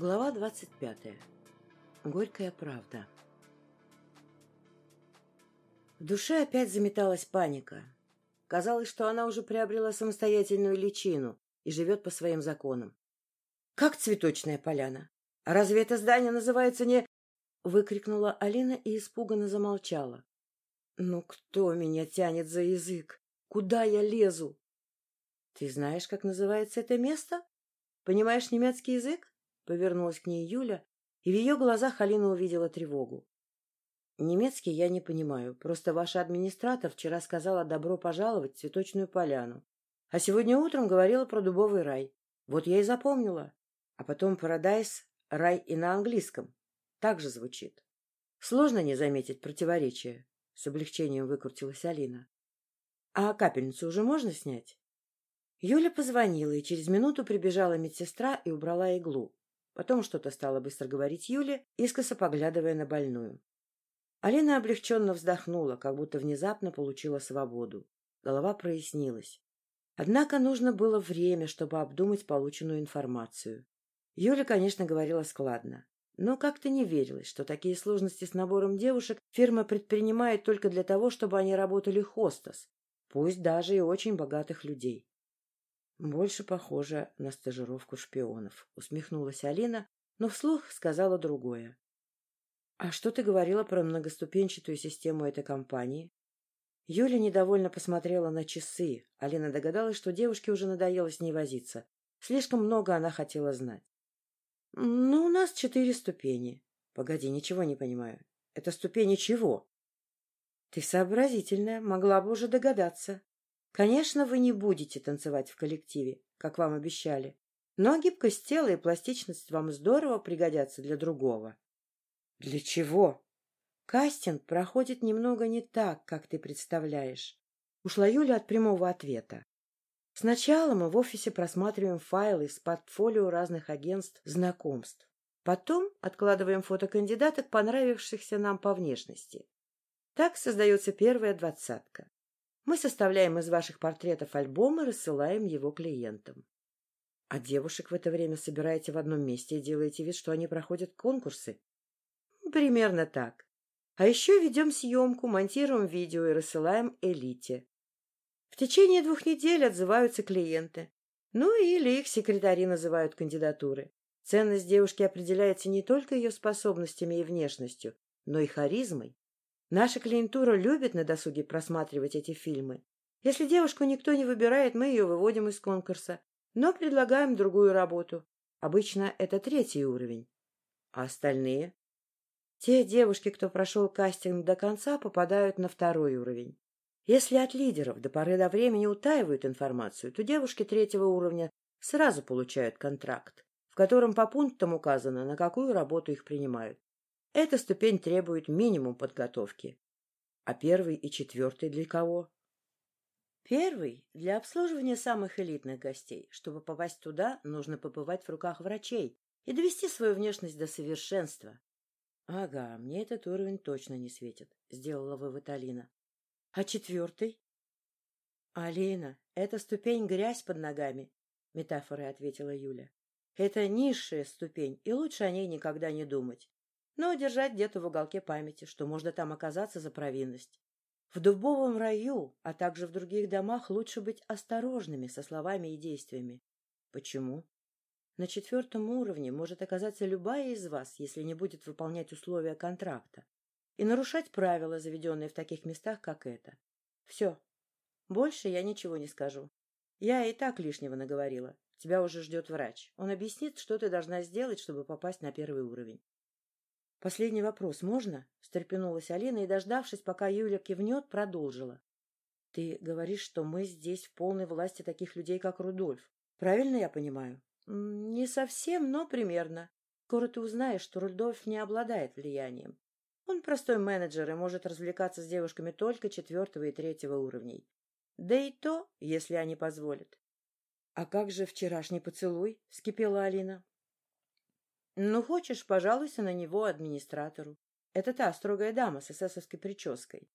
Глава двадцать пятая. Горькая правда. В душе опять заметалась паника. Казалось, что она уже приобрела самостоятельную личину и живет по своим законам. «Как цветочная поляна? А разве это здание называется не...» Выкрикнула Алина и испуганно замолчала. «Ну кто меня тянет за язык? Куда я лезу?» «Ты знаешь, как называется это место? Понимаешь немецкий язык?» Повернулась к ней Юля, и в ее глазах Алина увидела тревогу. Немецкий я не понимаю. Просто ваш администратор вчера сказала добро пожаловать в цветочную поляну. А сегодня утром говорила про дубовый рай. Вот я и запомнила. А потом Парадайс — рай и на английском. Так же звучит. Сложно не заметить противоречия. С облегчением выкрутилась Алина. А капельницу уже можно снять? Юля позвонила, и через минуту прибежала медсестра и убрала иглу. Потом что-то стала быстро говорить Юле, искоса поглядывая на больную. Алина облегченно вздохнула, как будто внезапно получила свободу. Голова прояснилась. Однако нужно было время, чтобы обдумать полученную информацию. Юля, конечно, говорила складно, но как-то не верилось, что такие сложности с набором девушек фирма предпринимает только для того, чтобы они работали хостес, пусть даже и очень богатых людей. Больше похоже на стажировку шпионов, усмехнулась Алина, но вслух сказала другое. А что ты говорила про многоступенчатую систему этой компании? Юля недовольно посмотрела на часы. Алина догадалась, что девушке уже надоело с ней возиться. Слишком много она хотела знать. — Ну, у нас четыре ступени. — Погоди, ничего не понимаю. Это ступени чего? — Ты сообразительная, могла бы уже догадаться. Конечно, вы не будете танцевать в коллективе, как вам обещали, но гибкость тела и пластичность вам здорово пригодятся для другого. Для чего? Кастинг проходит немного не так, как ты представляешь. Ушла Юля от прямого ответа. Сначала мы в офисе просматриваем файлы с портфолио разных агентств знакомств. Потом откладываем фото кандидаток, понравившихся нам по внешности. Так создается первая двадцатка. Мы составляем из ваших портретов альбом и рассылаем его клиентам. А девушек в это время собираете в одном месте и делаете вид, что они проходят конкурсы? Примерно так. А еще ведем съемку, монтируем видео и рассылаем элите. В течение двух недель отзываются клиенты. Ну или их секретари называют кандидатуры. Ценность девушки определяется не только ее способностями и внешностью, но и харизмой. Наша клиентура любит на досуге просматривать эти фильмы. Если девушку никто не выбирает, мы ее выводим из конкурса, но предлагаем другую работу. Обычно это третий уровень. А остальные? Те девушки, кто прошел кастинг до конца, попадают на второй уровень. Если от лидеров до поры до времени утаивают информацию, то девушки третьего уровня сразу получают контракт, в котором по пунктам указано, на какую работу их принимают. Эта ступень требует минимум подготовки. А первый и четвертый для кого? Первый — для обслуживания самых элитных гостей. Чтобы попасть туда, нужно побывать в руках врачей и довести свою внешность до совершенства. — Ага, мне этот уровень точно не светит, — сделала вывод Алина. — А четвертый? — Алина, это ступень грязь под ногами, — метафорой ответила Юля. — Это низшая ступень, и лучше о ней никогда не думать но держать где-то в уголке памяти, что можно там оказаться за провинность. В дубовом раю, а также в других домах лучше быть осторожными со словами и действиями. Почему? На четвертом уровне может оказаться любая из вас, если не будет выполнять условия контракта и нарушать правила, заведенные в таких местах, как это. Все. Больше я ничего не скажу. Я и так лишнего наговорила. Тебя уже ждет врач. Он объяснит, что ты должна сделать, чтобы попасть на первый уровень. — Последний вопрос можно? — встрепенулась Алина и, дождавшись, пока Юля кивнет, продолжила. — Ты говоришь, что мы здесь в полной власти таких людей, как Рудольф. Правильно я понимаю? — Не совсем, но примерно. Скоро ты узнаешь, что Рудольф не обладает влиянием. Он простой менеджер и может развлекаться с девушками только четвертого и третьего уровней. Да и то, если они позволят. — А как же вчерашний поцелуй? — вскипела Алина. Ну, хочешь, пожалуйся на него администратору. Это та строгая дама с эсэсовской прической.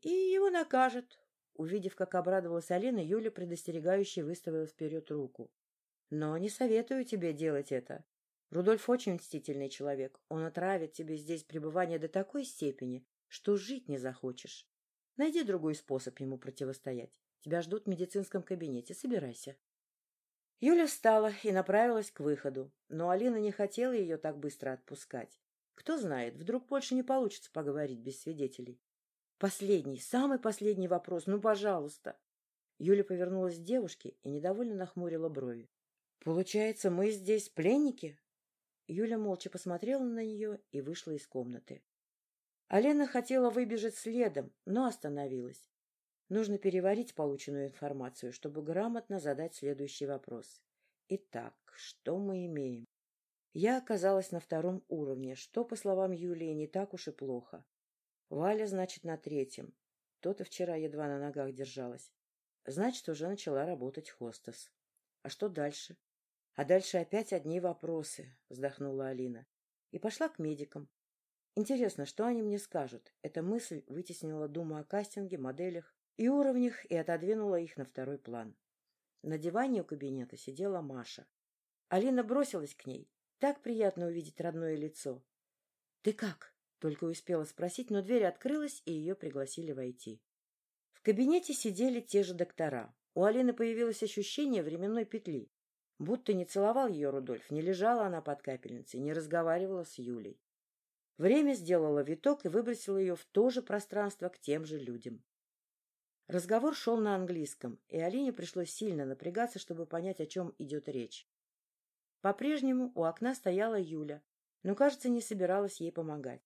И его накажет. Увидев, как обрадовалась Алина, Юля предостерегающе выставила вперед руку. Но не советую тебе делать это. Рудольф очень мстительный человек. Он отравит тебе здесь пребывание до такой степени, что жить не захочешь. Найди другой способ ему противостоять. Тебя ждут в медицинском кабинете. Собирайся. Юля встала и направилась к выходу, но Алина не хотела ее так быстро отпускать. Кто знает, вдруг больше не получится поговорить без свидетелей. Последний, самый последний вопрос, ну, пожалуйста. Юля повернулась к девушке и недовольно нахмурила брови. — Получается, мы здесь пленники? Юля молча посмотрела на нее и вышла из комнаты. Алена хотела выбежать следом, но остановилась. Нужно переварить полученную информацию, чтобы грамотно задать следующий вопрос. Итак, что мы имеем? Я оказалась на втором уровне, что, по словам Юлии, не так уж и плохо. Валя, значит, на третьем. То-то вчера едва на ногах держалась. Значит, уже начала работать хостес. А что дальше? А дальше опять одни вопросы, вздохнула Алина. И пошла к медикам. Интересно, что они мне скажут? Эта мысль вытеснила думу о кастинге, моделях и уровнях и отодвинула их на второй план. На диване у кабинета сидела Маша. Алина бросилась к ней. Так приятно увидеть родное лицо. — Ты как? — только успела спросить, но дверь открылась, и ее пригласили войти. В кабинете сидели те же доктора. У Алины появилось ощущение временной петли. Будто не целовал ее Рудольф, не лежала она под капельницей, не разговаривала с Юлей. Время сделало виток и выбросило ее в то же пространство к тем же людям. Разговор шел на английском, и Алине пришлось сильно напрягаться, чтобы понять, о чем идет речь. По-прежнему у окна стояла Юля, но, кажется, не собиралась ей помогать.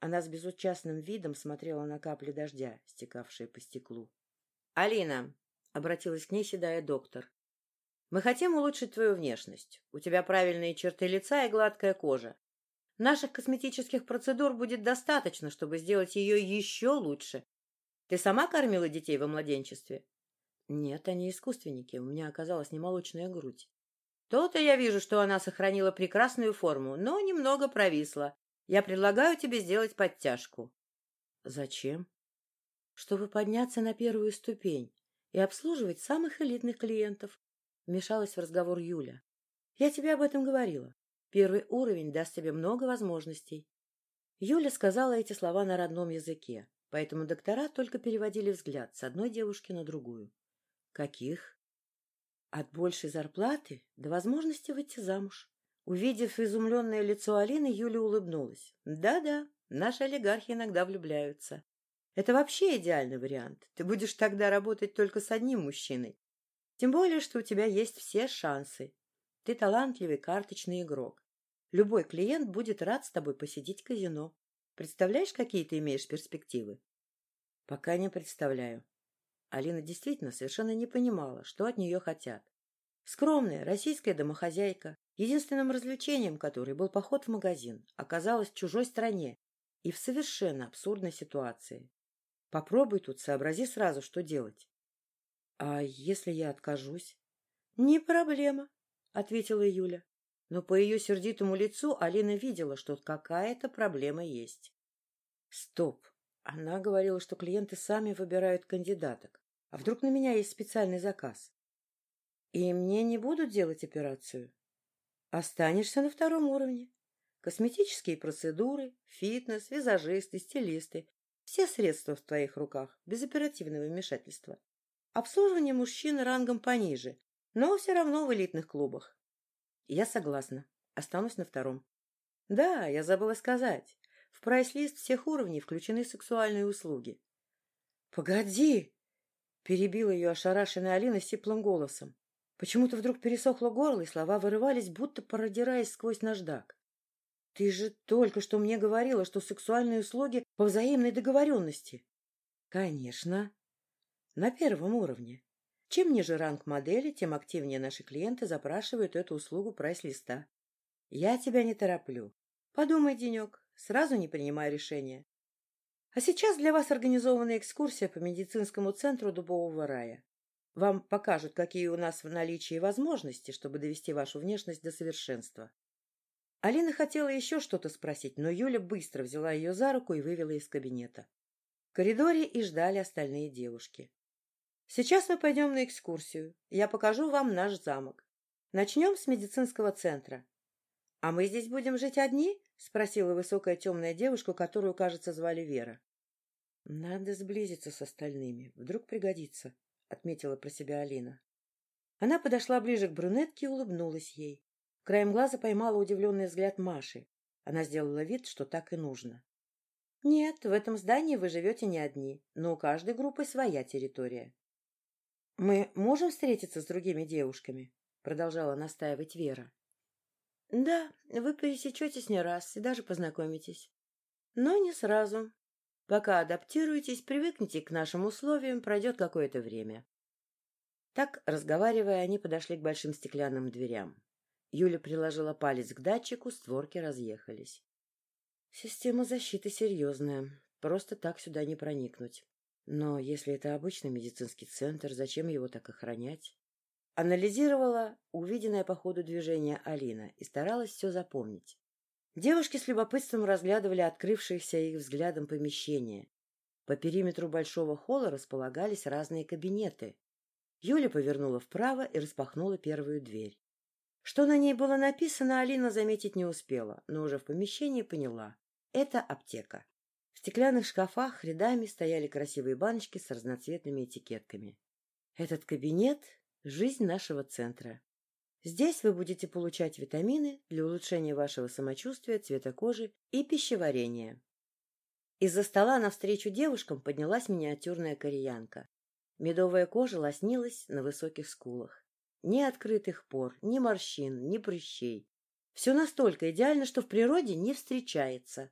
Она с безучастным видом смотрела на капли дождя, стекавшие по стеклу. — Алина, — обратилась к ней седая доктор, — мы хотим улучшить твою внешность. У тебя правильные черты лица и гладкая кожа. Наших косметических процедур будет достаточно, чтобы сделать ее еще лучше. Ты сама кормила детей во младенчестве? Нет, они искусственники. У меня оказалась немолочная грудь. То-то я вижу, что она сохранила прекрасную форму, но немного провисла. Я предлагаю тебе сделать подтяжку. Зачем? Чтобы подняться на первую ступень и обслуживать самых элитных клиентов. Вмешалась в разговор Юля. Я тебе об этом говорила. Первый уровень даст тебе много возможностей. Юля сказала эти слова на родном языке, поэтому доктора только переводили взгляд с одной девушки на другую. Каких? От большей зарплаты до возможности выйти замуж. Увидев изумленное лицо Алины, Юля улыбнулась. Да-да, наши олигархи иногда влюбляются. Это вообще идеальный вариант. Ты будешь тогда работать только с одним мужчиной. Тем более, что у тебя есть все шансы. Ты талантливый карточный игрок. Любой клиент будет рад с тобой посетить казино. Представляешь, какие ты имеешь перспективы? Пока не представляю. Алина действительно совершенно не понимала, что от нее хотят. Скромная российская домохозяйка, единственным развлечением которой был поход в магазин, оказалась в чужой стране и в совершенно абсурдной ситуации. Попробуй тут, сообрази сразу, что делать. — А если я откажусь? — Не проблема, — ответила Юля но по ее сердитому лицу Алина видела, что какая-то проблема есть. Стоп! Она говорила, что клиенты сами выбирают кандидаток. А вдруг на меня есть специальный заказ? И мне не будут делать операцию? Останешься на втором уровне. Косметические процедуры, фитнес, визажисты, стилисты. Все средства в твоих руках, без оперативного вмешательства. Обслуживание мужчин рангом пониже, но все равно в элитных клубах. Я согласна. Останусь на втором. Да, я забыла сказать. В прайс-лист всех уровней включены сексуальные услуги. Погоди! Перебила ее ошарашенная Алина сиплым голосом. Почему-то вдруг пересохло горло, и слова вырывались, будто продираясь сквозь наждак. Ты же только что мне говорила, что сексуальные услуги по взаимной договоренности. Конечно. На первом уровне. Чем ниже ранг модели, тем активнее наши клиенты запрашивают эту услугу прайс-листа. Я тебя не тороплю. Подумай, денек, сразу не принимай решения. А сейчас для вас организована экскурсия по медицинскому центру Дубового рая. Вам покажут, какие у нас в наличии возможности, чтобы довести вашу внешность до совершенства. Алина хотела еще что-то спросить, но Юля быстро взяла ее за руку и вывела из кабинета. В коридоре и ждали остальные девушки. Сейчас мы пойдем на экскурсию. Я покажу вам наш замок. Начнем с медицинского центра. А мы здесь будем жить одни? — спросила высокая темная девушка, которую, кажется, звали Вера. — Надо сблизиться с остальными. Вдруг пригодится, — отметила про себя Алина. Она подошла ближе к брюнетке и улыбнулась ей. Краем глаза поймала удивленный взгляд Маши. Она сделала вид, что так и нужно. — Нет, в этом здании вы живете не одни, но у каждой группы своя территория. — Мы можем встретиться с другими девушками? — продолжала настаивать Вера. — Да, вы пересечетесь не раз и даже познакомитесь. Но не сразу. Пока адаптируетесь, привыкнете к нашим условиям, пройдет какое-то время. Так, разговаривая, они подошли к большим стеклянным дверям. Юля приложила палец к датчику, створки разъехались. Система защиты серьезная. Просто так сюда не проникнуть. Но если это обычный медицинский центр, зачем его так охранять? Анализировала увиденное по ходу движения Алина и старалась все запомнить. Девушки с любопытством разглядывали открывшееся их взглядом помещение. По периметру большого холла располагались разные кабинеты. Юля повернула вправо и распахнула первую дверь. Что на ней было написано, Алина заметить не успела, но уже в помещении поняла. Это аптека. Стеклянных шкафах рядами стояли красивые баночки с разноцветными этикетками. Этот кабинет — жизнь нашего центра. Здесь вы будете получать витамины для улучшения вашего самочувствия, цвета кожи и пищеварения. Из-за стола навстречу девушкам поднялась миниатюрная кореянка. Медовая кожа лоснилась на высоких скулах. Ни открытых пор, ни морщин, ни прыщей. Все настолько идеально, что в природе не встречается.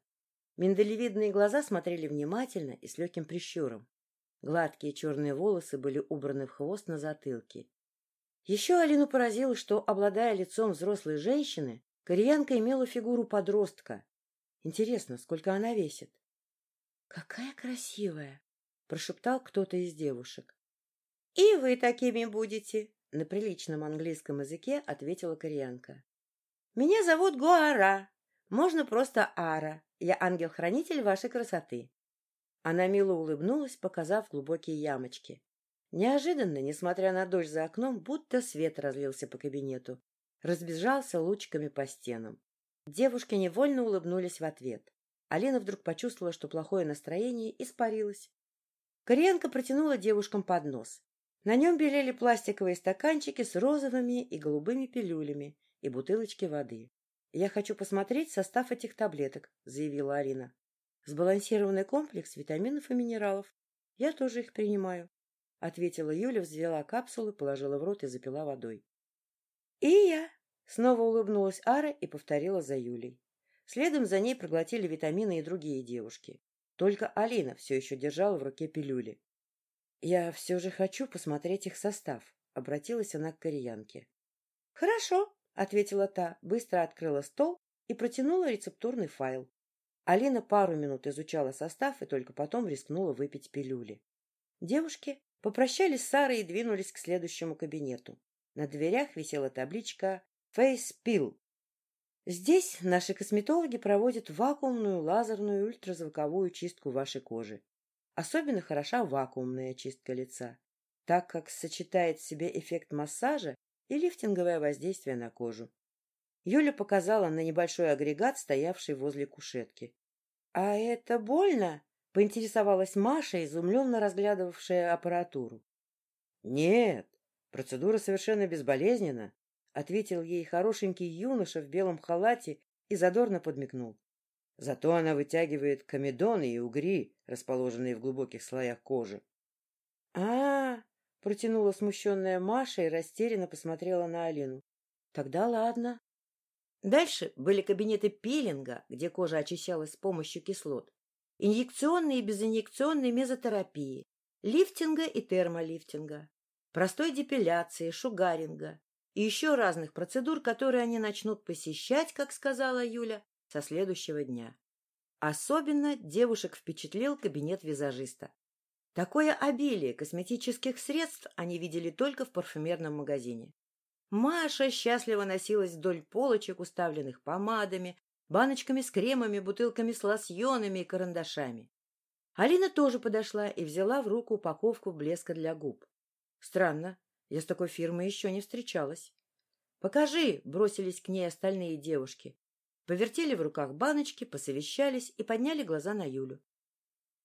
Миндалевидные глаза смотрели внимательно и с легким прищуром. Гладкие черные волосы были убраны в хвост на затылке. Еще Алину поразило, что, обладая лицом взрослой женщины, кореянка имела фигуру подростка. Интересно, сколько она весит? — Какая красивая! прошептал кто-то из девушек. — И вы такими будете, — на приличном английском языке ответила кореянка. — Меня зовут Гуара. Можно просто Ара. Я ангел-хранитель вашей красоты. Она мило улыбнулась, показав глубокие ямочки. Неожиданно, несмотря на дождь за окном, будто свет разлился по кабинету, разбежался лучиками по стенам. Девушки невольно улыбнулись в ответ. Алина вдруг почувствовала, что плохое настроение испарилось. Кореенко протянула девушкам поднос. На нем белели пластиковые стаканчики с розовыми и голубыми пилюлями и бутылочки воды. — Я хочу посмотреть состав этих таблеток, — заявила Арина. — Сбалансированный комплекс витаминов и минералов. Я тоже их принимаю, — ответила Юля, взвела капсулы, положила в рот и запила водой. — И я! — снова улыбнулась Ара и повторила за Юлей. Следом за ней проглотили витамины и другие девушки. Только Алина все еще держала в руке пилюли. — Я все же хочу посмотреть их состав, — обратилась она к кореянке. — Хорошо, — ответила та, быстро открыла стол и протянула рецептурный файл. Алина пару минут изучала состав и только потом рискнула выпить пилюли. Девушки попрощались с Сарой и двинулись к следующему кабинету. На дверях висела табличка «Face Pill» Здесь наши косметологи проводят вакуумную, лазерную и ультразвуковую чистку вашей кожи. Особенно хороша вакуумная чистка лица, так как сочетает в себе эффект массажа и лифтинговое воздействие на кожу. Юля показала на небольшой агрегат, стоявший возле кушетки. — А это больно? — поинтересовалась Маша, изумленно разглядывавшая аппаратуру. — Нет, процедура совершенно безболезненна, — ответил ей хорошенький юноша в белом халате и задорно подмигнул. Зато она вытягивает комедоны и угри, расположенные в глубоких слоях кожи. а, протянула смущенная Маша и растерянно посмотрела на Алину. — Тогда ладно. Дальше были кабинеты пилинга, где кожа очищалась с помощью кислот, инъекционные и безинъекционные мезотерапии, лифтинга и термолифтинга, простой депиляции, шугаринга, и еще разных процедур, которые они начнут посещать, как сказала Юля, со следующего дня. Особенно девушек впечатлил кабинет визажиста. Такое обилие косметических средств они видели только в парфюмерном магазине. Маша счастливо носилась вдоль полочек, уставленных помадами, баночками с кремами, бутылками с лосьонами и карандашами. Алина тоже подошла и взяла в руку упаковку блеска для губ. Странно, я с такой фирмой еще не встречалась. «Покажи!» — бросились к ней остальные девушки. повертели в руках баночки, посовещались и подняли глаза на Юлю. —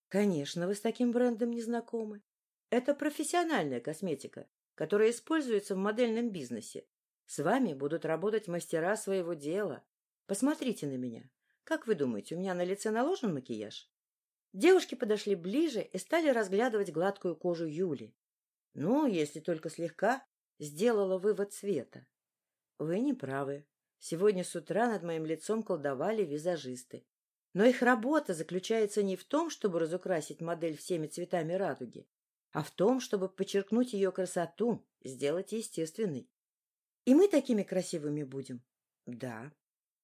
Конечно, вы с таким брендом не знакомы. Это профессиональная косметика, которая используется в модельном бизнесе. С вами будут работать мастера своего дела. Посмотрите на меня. Как вы думаете, у меня на лице наложен макияж? Девушки подошли ближе и стали разглядывать гладкую кожу Юли. Ну, если только слегка, сделала вывод Света. Вы не правы. Сегодня с утра над моим лицом колдовали визажисты. Но их работа заключается не в том, чтобы разукрасить модель всеми цветами радуги, а в том, чтобы подчеркнуть ее красоту, сделать естественной. И мы такими красивыми будем? Да.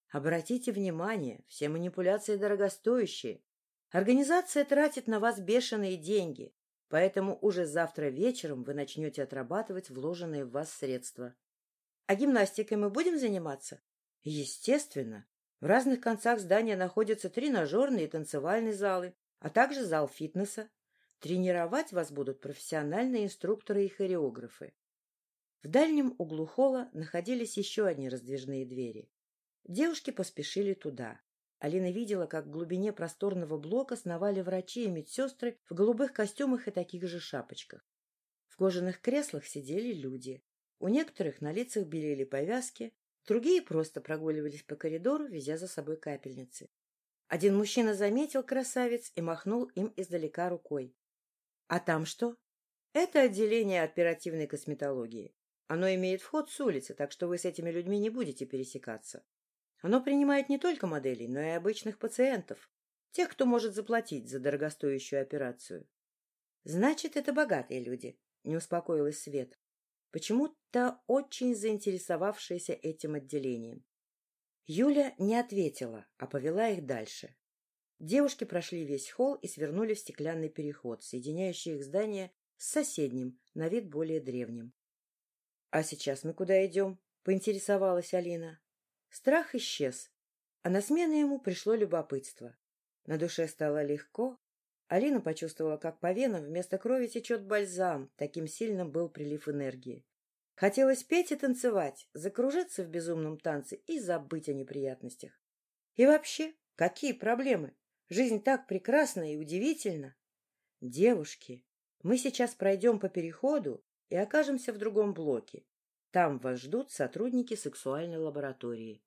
Обратите внимание, все манипуляции дорогостоящие. Организация тратит на вас бешеные деньги, поэтому уже завтра вечером вы начнете отрабатывать вложенные в вас средства. А гимнастикой мы будем заниматься? Естественно. В разных концах здания находятся тренажерные и танцевальные залы, а также зал фитнеса. Тренировать вас будут профессиональные инструкторы и хореографы. В дальнем углу холла находились еще одни раздвижные двери. Девушки поспешили туда. Алина видела, как в глубине просторного блока сновали врачи и медсестры в голубых костюмах и таких же шапочках. В кожаных креслах сидели люди. У некоторых на лицах белели повязки, другие просто прогуливались по коридору, везя за собой капельницы. Один мужчина заметил красавец и махнул им издалека рукой. — А там что? — Это отделение оперативной косметологии. Оно имеет вход с улицы, так что вы с этими людьми не будете пересекаться. Оно принимает не только моделей, но и обычных пациентов, тех, кто может заплатить за дорогостоящую операцию. — Значит, это богатые люди, — не успокоилась Свет, почему-то очень заинтересовавшаяся этим отделением. Юля не ответила, а повела их дальше. Девушки прошли весь холл и свернули в стеклянный переход, соединяющий их здание с соседним, на вид более древним. — А сейчас мы куда идем? — поинтересовалась Алина. Страх исчез, а на смену ему пришло любопытство. На душе стало легко. Алина почувствовала, как по венам вместо крови течет бальзам, таким сильным был прилив энергии. Хотелось петь и танцевать, закружиться в безумном танце и забыть о неприятностях. И вообще, какие проблемы? Жизнь так прекрасна и удивительна. Девушки, мы сейчас пройдем по переходу и окажемся в другом блоке. Там вас ждут сотрудники сексуальной лаборатории.